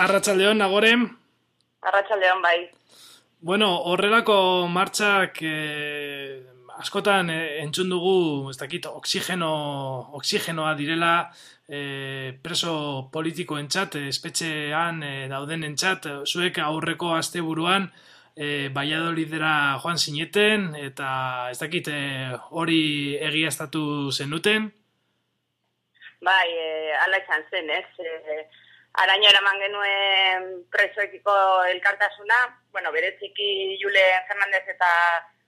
Arratsaldeon nagore. Arratsaldeon bai. Bueno, horrelako martxak eh, askotan eh, entzun dugu, ez dakit, oksigeno, oksigenoa direla eh, preso politikoentzat, eh, espetxean eh, dauden zuek aurreko asteburuan eh, Valladolidera joan zineten, eta ez dakit eh, hori egiaztatu zenuten? Bai, eh, ala izan zen, ez? Eh, araño eraman genuen presoekiko elkartasuna, bueno, bereziki Jule Fernandez eta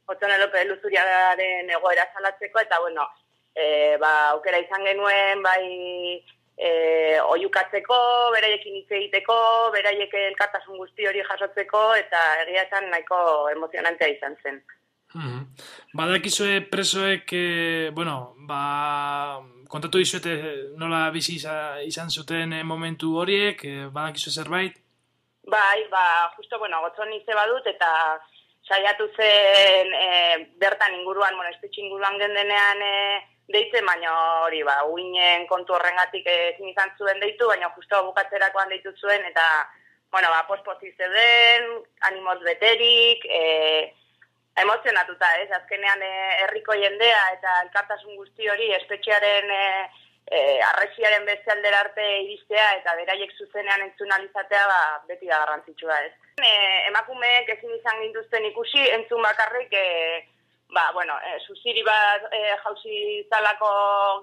Otzone López Luzuriaren egoera salatzeko, eta bueno, e, ba, aukera izan genuen, bai, e, oiukatzeko, beraiekin hitz egiteko, beraiek elkartasun guzti hori jasotzeko, eta egia esan nahiko emozionantea izan zen. Hmm. Badakizue presoek, e, bueno, ba, kontatu dizuete nola bizi izan zuten eh, momentu horiek, e, badakizu zerbait? Bai, ba, justo, bueno, gotzon izte badut, eta saiatu zen e, bertan inguruan, bueno, espetxe inguruan gendenean e, deitzen, baina hori, ba, uinen kontu horrengatik ezin izan zuen deitu, baina justo bukatzerakoan deitu zuen, eta, bueno, ba, pospozi den, animoz beterik, e, emozionatuta, ez? Azkenean eh, herriko jendea eta elkartasun guzti hori espetxearen e, e, arresiaren beste aldera arte iristea eta beraiek zuzenean entzun alizatea ba, beti da garrantzitsua, ez? E, emakumeek ezin izan gintuzten ikusi entzun bakarrik e, ba, bueno, e, zuziri bat e, jauzi zalako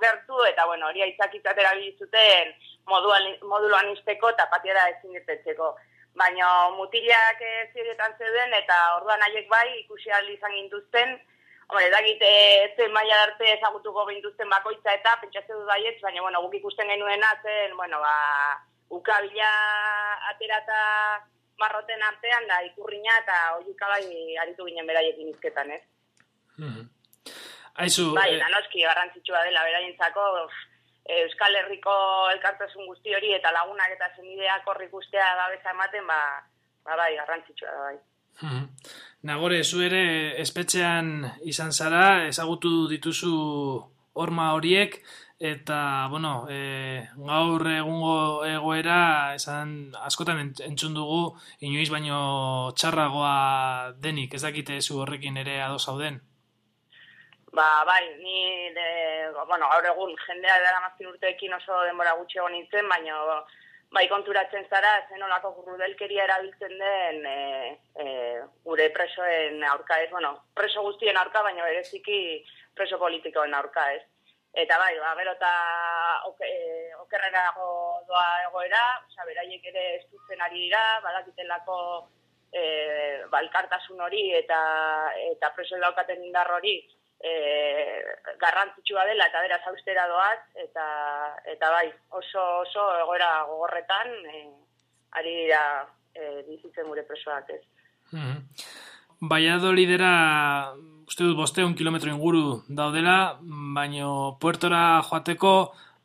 gertu eta, bueno, hori aitzakizatera bilizuten moduloan izteko eta patiera ezin dirtetzeko baina mutilak zirietan zeuden eta orduan haiek bai ikusi ahal izan gintuzten, Hombre, edagite zen maila arte ezagutuko gintuzten bakoitza eta pentsatzen du baiet, baina bueno, guk ikusten genuen zen, bueno, ba, ukabila aterata marroten artean da ikurriña eta oiuka bai aritu ginen beraiekin izketan, ez? Mm -hmm. Aizu, bai, eh... noski garrantzitsua dela beraientzako, Euskal Herriko elkartasun guzti hori eta lagunak eta zenideak horri guztia da beza ematen, ba, ba bai, garrantzitsua da bai. Hmm. Nagore, zu ere espetxean izan zara, ezagutu dituzu horma horiek, eta, bueno, e, gaur egungo egoera, esan askotan entzun dugu, inoiz baino txarragoa denik, ez dakite zu horrekin ere ados zauden? Ba, bai, ni, de, bueno, gaur egun jendea dara mazkin urteekin oso denbora gutxi egon nintzen, baina bai konturatzen zara, zen olako gurrudelkeria erabiltzen den e, e, gure presoen aurka ez, bueno, preso guztien aurka, baina bereziki preso politikoen aurka ez. Eta bai, ba, gero eta oke, okerrera doa egoera, oza, beraiek ere estutzen ari dira, badakitelako e, balkartasun hori eta, eta preso daukaten indar hori, e, garrantzitsua dela eta beraz austera doaz eta eta bai oso oso egoera gogorretan e, ari dira e, bizitzen gure presoak ez. Mm -hmm. Baiado lidera uste dut bosteun kilometro inguru daudela, baino puertora joateko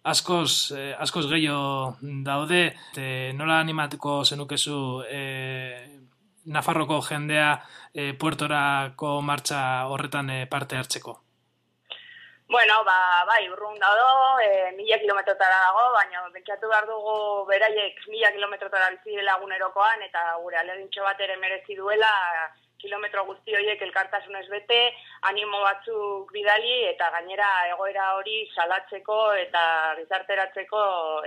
askoz, eh, askoz gehiago daude, te, nola animatuko zenukezu eh, Nafarroko jendea e, puertorako martxa horretan e, parte hartzeko? Bueno, ba, bai, urrun dago, e, mila kilometrotara dago, baina bentsatu behar dugu beraiek mila kilometrotara bizi lagunerokoan, eta gure alegintxo bat ere merezi duela kilometro guzti horiek elkartasunez bete, animo batzuk bidali, eta gainera egoera hori salatzeko eta gizarteratzeko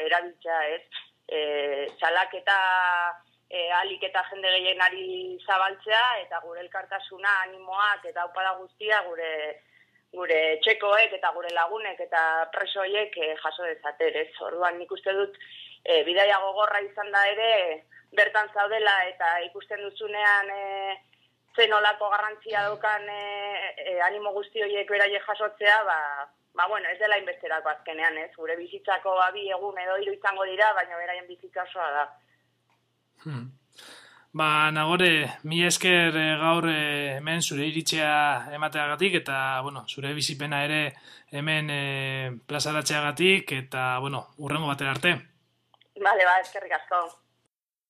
erabiltza ez. E, salak eta e, alik eta jende gehienari zabaltzea, eta gure elkartasuna, animoak eta upada guztia gure gure txekoek eta gure lagunek eta presoiek e, jaso dezater, ez? Orduan nik uste dut e, bidaia gogorra izan da ere bertan zaudela eta ikusten duzunean e, zen garrantzia dukan e, e, animo guzti horiek beraie jasotzea, ba, ba bueno, ez dela inbesterako azkenean, ez? Gure bizitzako abi egun edo hiru izango dira, baina beraien bizitza osoa da. Hmm. Ba, nagore, mi esker e, gaur e, hemen zure iritzea emateagatik eta, bueno, zure bizipena ere hemen e, plazaratzeagatik eta, bueno, urrengo batera arte. Bale, ba, eskerrik asko.